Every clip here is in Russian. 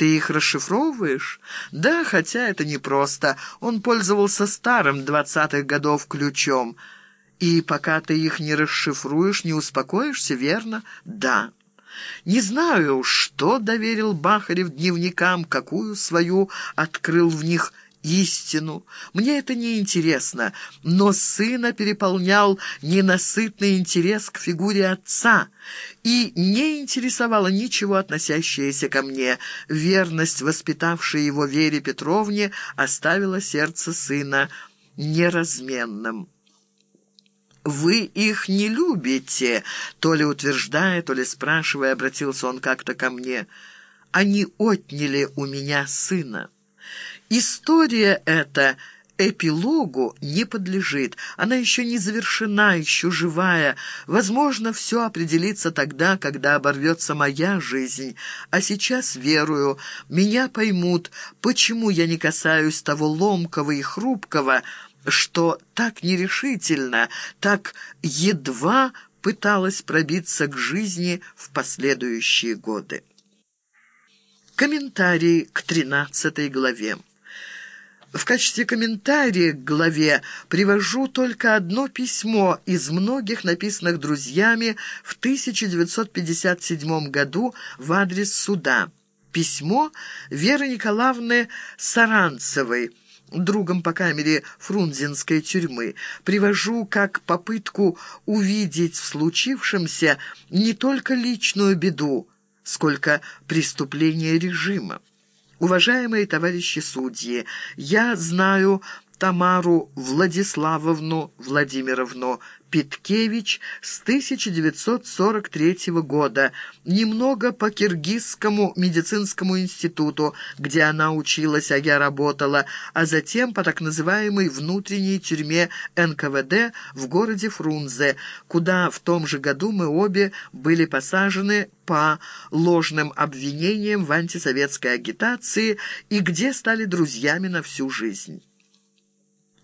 Ты их расшифровываешь? Да, хотя это непросто. Он пользовался старым двадцатых годов ключом. И пока ты их не расшифруешь, не успокоишься, верно? Да. Не знаю, что доверил Бахарев дневникам, какую свою открыл в них истину. Мне это не интересно, но сына переполнял ненасытный интерес к фигуре отца, и не интересовало ничего, относящееся ко мне. Верность, воспитавшая его Вере Петровне, оставила сердце сына неразменным. «Вы их не любите?» То ли утверждая, то ли спрашивая, обратился он как-то ко мне. «Они отняли у меня сына». История эта эпилогу не подлежит. Она еще не завершена, еще живая. Возможно, все определится тогда, когда оборвется моя жизнь. А сейчас, верую, меня поймут, почему я не касаюсь того ломкого и хрупкого, что так нерешительно, так едва пыталась пробиться к жизни в последующие годы. Комментарий к тринадцатой главе. В качестве комментария к главе привожу только одно письмо из многих, написанных друзьями в 1957 году в адрес суда. Письмо Веры Николаевны Саранцевой, другом по камере Фрунзенской тюрьмы. Привожу как попытку увидеть в случившемся не только личную беду, сколько преступление режима. Уважаемые товарищи судьи, я знаю Тамару Владиславовну Владимировну Питкевич с 1943 года, немного по Киргизскому медицинскому институту, где она училась, а я работала, а затем по так называемой внутренней тюрьме НКВД в городе Фрунзе, куда в том же году мы обе были посажены по ложным обвинениям в антисоветской агитации и где стали друзьями на всю жизнь.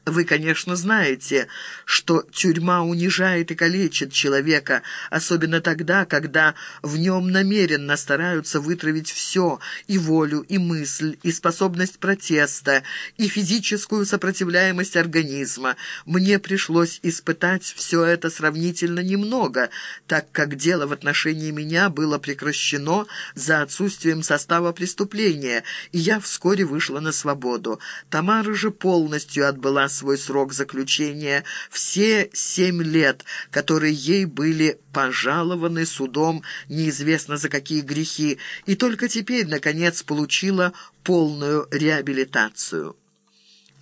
Вы, конечно, знаете, что тюрьма унижает и калечит человека, особенно тогда, когда в нем намеренно стараются вытравить все, и волю, и мысль, и способность протеста, и физическую сопротивляемость организма. Мне пришлось испытать все это сравнительно немного, так как дело в отношении меня было прекращено за отсутствием состава преступления, и я вскоре вышла на свободу. Тамара же полностью отбыла свой срок заключения, все семь лет, которые ей были пожалованы судом неизвестно за какие грехи, и только теперь, наконец, получила полную реабилитацию.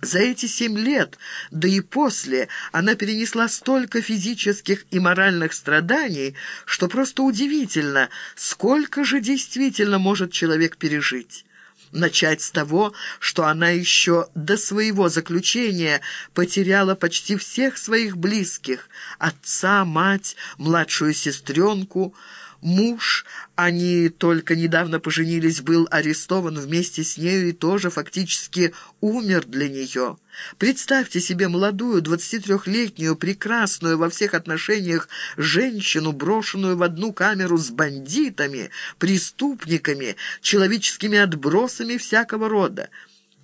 За эти семь лет, да и после, она перенесла столько физических и моральных страданий, что просто удивительно, сколько же действительно может человек пережить. Начать с того, что она еще до своего заключения потеряла почти всех своих близких – отца, мать, младшую сестренку – Муж, они только недавно поженились, был арестован вместе с нею и тоже фактически умер для нее. Представьте себе молодую, 23-летнюю, прекрасную во всех отношениях женщину, брошенную в одну камеру с бандитами, преступниками, человеческими отбросами всякого рода.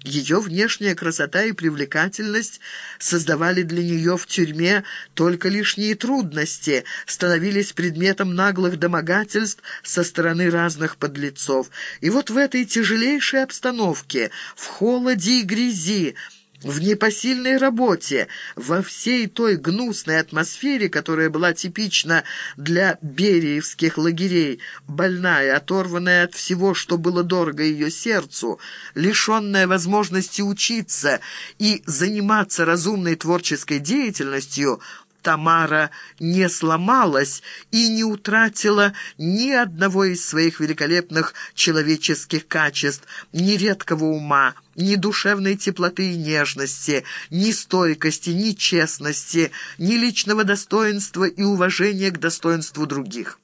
Ее внешняя красота и привлекательность создавали для нее в тюрьме только лишние трудности, становились предметом наглых домогательств со стороны разных подлецов. И вот в этой тяжелейшей обстановке, в холоде и грязи, в непосильной работе, во всей той гнусной атмосфере, которая была типична для бериевских лагерей, больная, оторванная от всего, что было дорого ее сердцу, лишенная возможности учиться и заниматься разумной творческой деятельностью – Тамара не сломалась и не утратила ни одного из своих великолепных человеческих качеств, ни редкого ума, ни душевной теплоты и нежности, ни стойкости, ни честности, ни личного достоинства и уважения к достоинству других.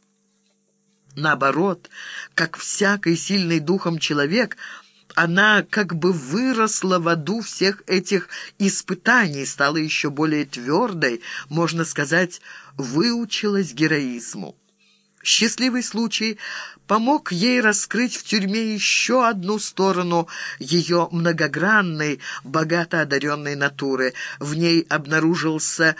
Наоборот, как всякий сильный духом человек – она как бы выросла в аду всех этих испытаний, стала еще более твердой, можно сказать, выучилась героизму. Счастливый случай помог ей раскрыть в тюрьме еще одну сторону ее многогранной, богато одаренной натуры. В ней обнаружился